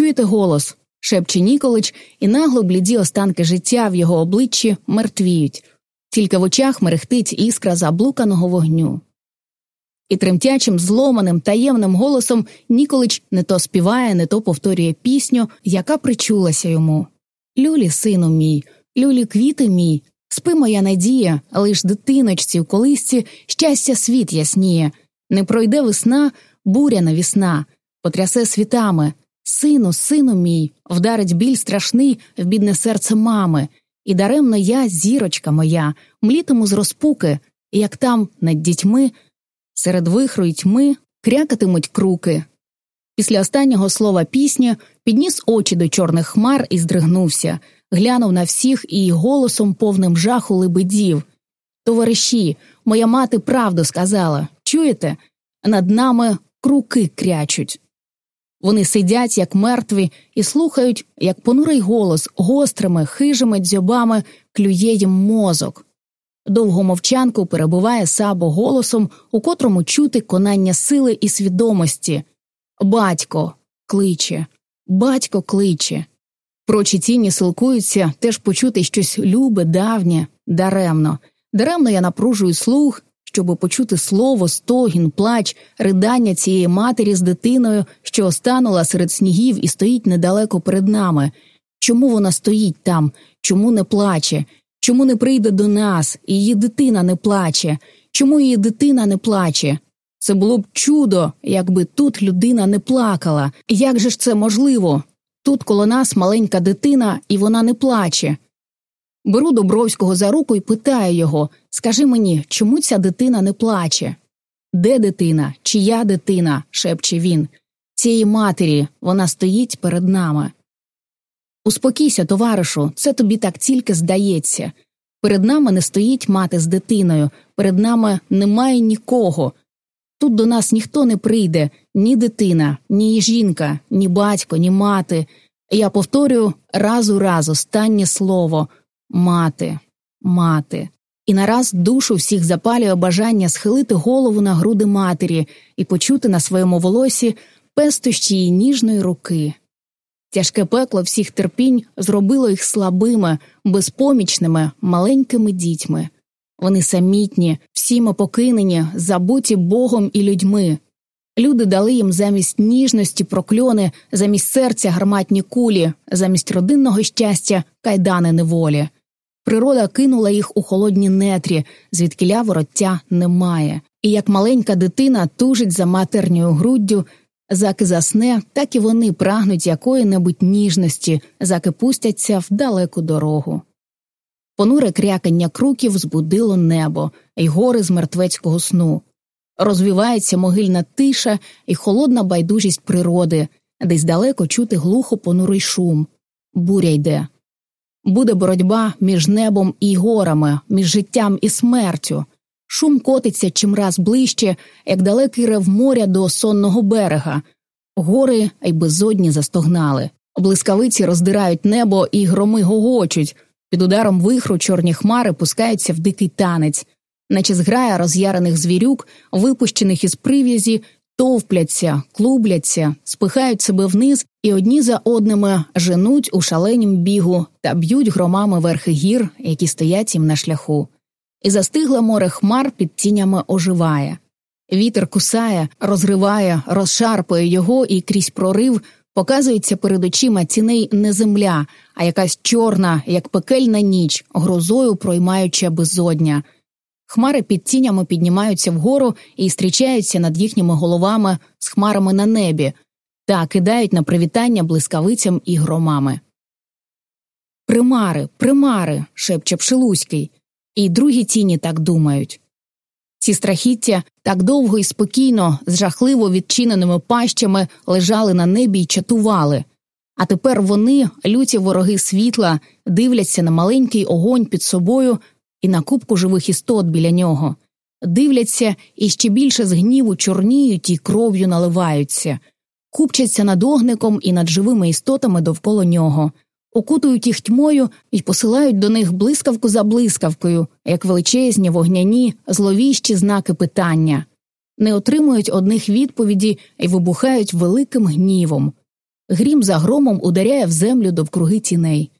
чуєте голос? шепче Ніколич, і нагло бліді останки життя в його обличчі мертвіють, тільки в очах мерехтить іскра заблуканого вогню. І тремтячим, зломаним, таємним голосом Ніколич не то співає, не то повторює пісню, яка причулася йому. Люлі, сину мій, люлі, квіти мій, спи моя надія, лиш дитиночці в колисці щастя світ ясніє. Не пройде весна, буря навісна, потрясе світами. Сину, сину мій, вдарить біль страшний в бідне серце мами, і даремно я, зірочка моя, млітиму з розпуки, як там над дітьми, серед вихру й тьми крякатимуть круки. Після останнього слова пісні підніс очі до чорних хмар і здригнувся, глянув на всіх і голосом повним жаху лебедів. Товариші, моя мати правду сказала чуєте? Над нами круки крячуть. Вони сидять, як мертві, і слухають, як понурий голос гострими, хижими дзьобами клює їм мозок. Довгу мовчанку перебуває сабо голосом, у котрому чути конання сили і свідомості. Батько кличе, батько кличе. Прочі тіні силкуються теж почути щось любе, давнє, даремно. Даремно я напружую слух, щоби почути слово, стогін, плач, ридання цієї матері з дитиною, що останула серед снігів і стоїть недалеко перед нами. Чому вона стоїть там? Чому не плаче? Чому не прийде до нас, і її дитина не плаче? Чому її дитина не плаче? Це було б чудо, якби тут людина не плакала. Як же ж це можливо? Тут коло нас маленька дитина, і вона не плаче. Беру Добровського за руку і питаю його Скажи мені, чому ця дитина не плаче? Де дитина? Чия дитина? шепче він. Цієї матері вона стоїть перед нами. Успокійся, товаришу, це тобі так тільки здається. Перед нами не стоїть мати з дитиною, перед нами немає нікого. Тут до нас ніхто не прийде, ні дитина, ні жінка, ні батько, ні мати. Я повторюю раз у раз останнє слово мати, мати. І нараз душу всіх запалює бажання схилити голову на груди матері і почути на своєму волосі пестощі її ніжної руки. Тяжке пекло всіх терпінь зробило їх слабими, безпомічними, маленькими дітьми. Вони самітні, всіми покинені, забуті Богом і людьми. Люди дали їм замість ніжності прокльони, замість серця гарматні кулі, замість родинного щастя кайдани неволі. Природа кинула їх у холодні нетрі, звідкиля вороття немає. І як маленька дитина тужить за матерньою груддю, заки засне, так і вони прагнуть якої небудь ніжності, заки пустяться в далеку дорогу. Понуре крякання круків збудило небо й гори з мертвецького сну. Розвивається могильна тиша і холодна байдужість природи, десь далеко чути глухо понурий шум. Буря йде. Буде боротьба між небом і горами, між життям і смертю. Шум котиться чимраз ближче, як далекий рев моря до сонного берега. Гори й безодні застогнали. Блискавиці роздирають небо і громи гогочуть. Під ударом вихру чорні хмари пускаються в дикий танець, наче зграя роз'ярених звірюк, випущених із прив'язі, товпляться, клубляться, спихають себе вниз і одні за одними женуть у шаленім бігу та б'ють громами верхи гір, які стоять їм на шляху. І застигле море хмар під тінями оживає. Вітер кусає, розриває, розшарпує його і крізь прорив показується перед очима ціней не земля, а якась чорна, як пекельна ніч, грозою проймаюча безодня. Хмари під тінями піднімаються вгору і зустрічаються над їхніми головами з хмарами на небі та кидають на привітання блискавицям і громами. Примари, примари. шепче Пшелуський, і другі тіні так думають. Ці страхіття так довго і спокійно, з жахливо відчиненими пащами лежали на небі й чатували, а тепер вони, люті вороги світла, дивляться на маленький огонь під собою і на кубку живих істот біля нього, дивляться і ще більше з гніву чорніють і кров'ю наливаються, купчаться над огником і над живими істотами довкола нього, окутують їх тьмою і посилають до них блискавку за блискавкою, як величезні вогняні, зловіщі знаки питання, не отримують одних відповіді і вибухають великим гнівом. Грім за громом ударяє в землю довкруги тіней.